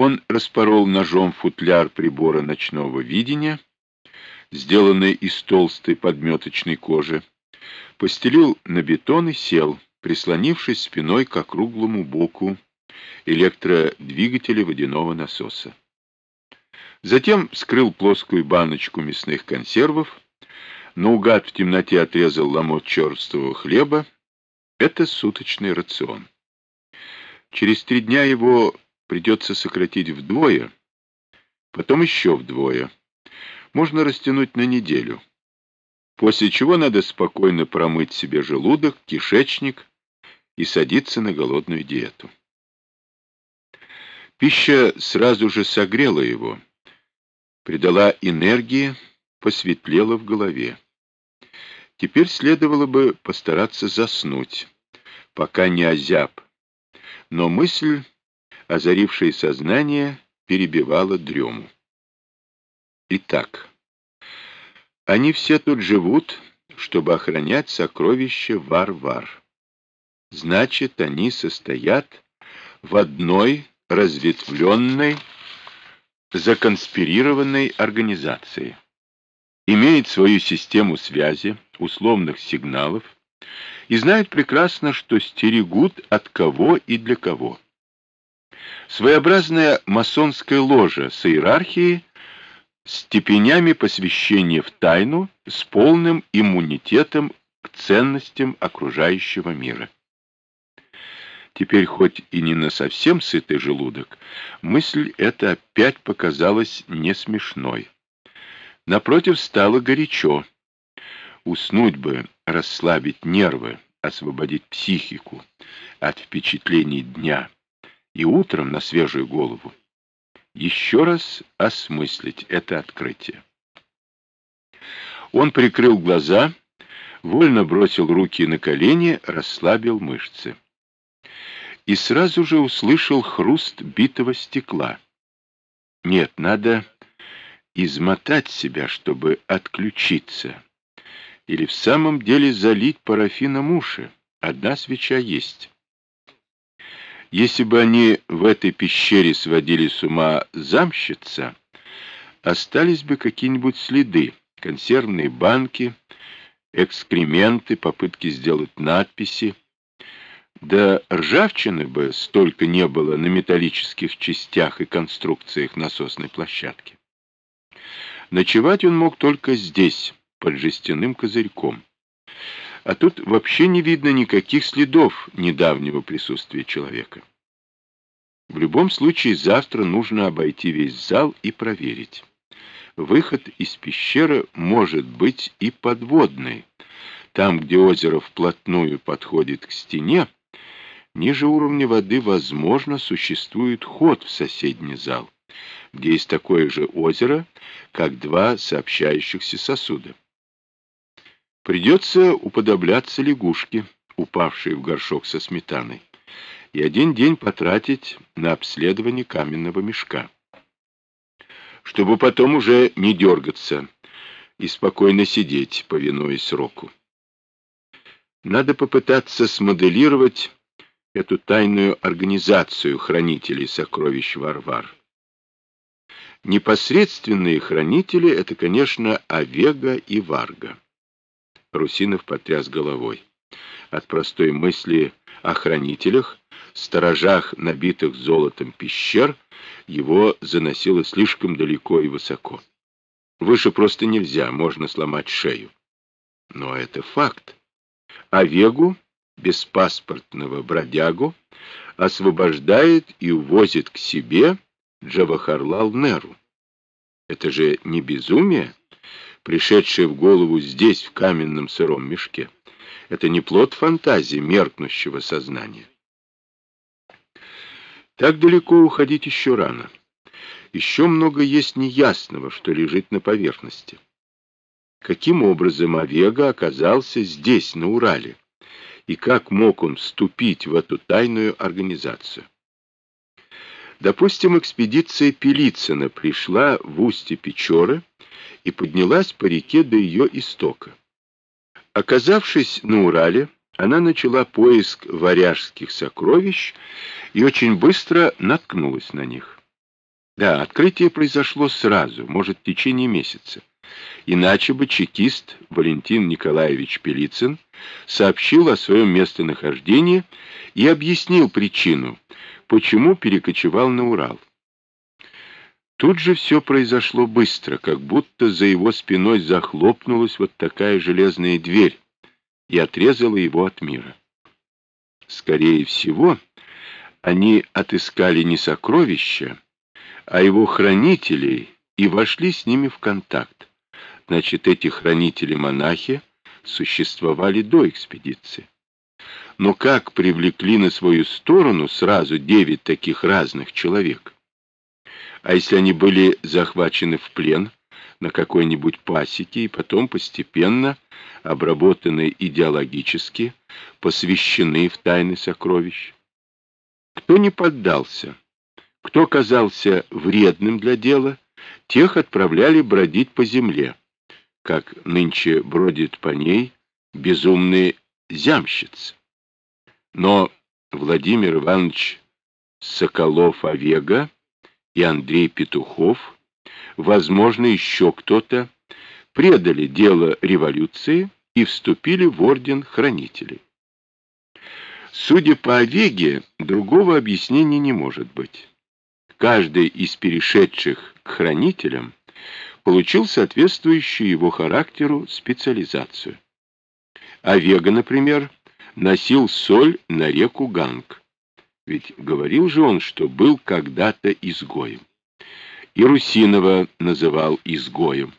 Он распорол ножом футляр прибора ночного видения, сделанный из толстой подметочной кожи, постелил на бетон и сел, прислонившись спиной к округлому боку электродвигателя водяного насоса. Затем вскрыл плоскую баночку мясных консервов, наугад в темноте отрезал ломоть черствого хлеба. Это суточный рацион. Через три дня его придется сократить вдвое, потом еще вдвое. Можно растянуть на неделю. После чего надо спокойно промыть себе желудок, кишечник и садиться на голодную диету. Пища сразу же согрела его, придала энергии, посветлела в голове. Теперь следовало бы постараться заснуть, пока не озяб. Но мысль, озарившая сознание, перебивала дрему. Итак, они все тут живут, чтобы охранять сокровища Вар-Вар. Значит, они состоят в одной разветвленной, законспирированной организации. Имеет свою систему связи, условных сигналов, и знают прекрасно, что стерегут от кого и для кого. Своеобразная масонская ложа с иерархией, степенями посвящения в тайну, с полным иммунитетом к ценностям окружающего мира. Теперь хоть и не на совсем сытый желудок, мысль эта опять показалась не смешной. Напротив, стало горячо. Уснуть бы, расслабить нервы, освободить психику от впечатлений дня и утром на свежую голову. Еще раз осмыслить это открытие. Он прикрыл глаза, вольно бросил руки на колени, расслабил мышцы и сразу же услышал хруст битого стекла. Нет, надо измотать себя, чтобы отключиться. Или в самом деле залить парафином уши. Одна свеча есть. Если бы они в этой пещере сводили с ума замщица, остались бы какие-нибудь следы, консервные банки, экскременты, попытки сделать надписи, да ржавчины бы столько не было на металлических частях и конструкциях насосной площадки. Ночевать он мог только здесь, под жестяным козырьком. А тут вообще не видно никаких следов недавнего присутствия человека. В любом случае завтра нужно обойти весь зал и проверить. Выход из пещеры может быть и подводный. Там, где озеро вплотную подходит к стене, Ниже уровня воды, возможно, существует ход в соседний зал, где есть такое же озеро, как два сообщающихся сосуда. Придется уподобляться лягушке, упавшей в горшок со сметаной, и один день потратить на обследование каменного мешка. Чтобы потом уже не дергаться и спокойно сидеть, повинуясь сроку. Надо попытаться смоделировать эту тайную организацию хранителей сокровищ Варвар. Непосредственные хранители — это, конечно, Овега и Варга. Русинов потряс головой. От простой мысли о хранителях, сторожах, набитых золотом пещер, его заносило слишком далеко и высоко. Выше просто нельзя, можно сломать шею. Но это факт. Овегу беспаспортного бродягу освобождает и увозит к себе Джавахарлал Неру. Это же не безумие, пришедшее в голову здесь, в каменном сыром мешке. Это не плод фантазии меркнущего сознания. Так далеко уходить еще рано. Еще много есть неясного, что лежит на поверхности. Каким образом Овега оказался здесь, на Урале? и как мог он вступить в эту тайную организацию. Допустим, экспедиция Пелицына пришла в устье Печоры и поднялась по реке до ее истока. Оказавшись на Урале, она начала поиск варяжских сокровищ и очень быстро наткнулась на них. Да, открытие произошло сразу, может, в течение месяца. Иначе бы чекист Валентин Николаевич Пелицын сообщил о своем местонахождении и объяснил причину, почему перекочевал на Урал. Тут же все произошло быстро, как будто за его спиной захлопнулась вот такая железная дверь и отрезала его от мира. Скорее всего, они отыскали не сокровища, а его хранителей и вошли с ними в контакт. Значит, эти хранители-монахи существовали до экспедиции. Но как привлекли на свою сторону сразу девять таких разных человек? А если они были захвачены в плен на какой-нибудь пасеке и потом постепенно обработаны идеологически, посвящены в тайны сокровищ? Кто не поддался, кто казался вредным для дела, тех отправляли бродить по земле, как нынче бродит по ней безумный зямщиц. Но Владимир Иванович Соколов-Овега и Андрей Петухов, возможно, еще кто-то, предали дело революции и вступили в орден хранителей. Судя по Овеге, другого объяснения не может быть. Каждый из перешедших к хранителям получил соответствующую его характеру специализацию. Овега, например, носил соль на реку Ганг. Ведь говорил же он, что был когда-то изгоем. И Русинова называл изгоем.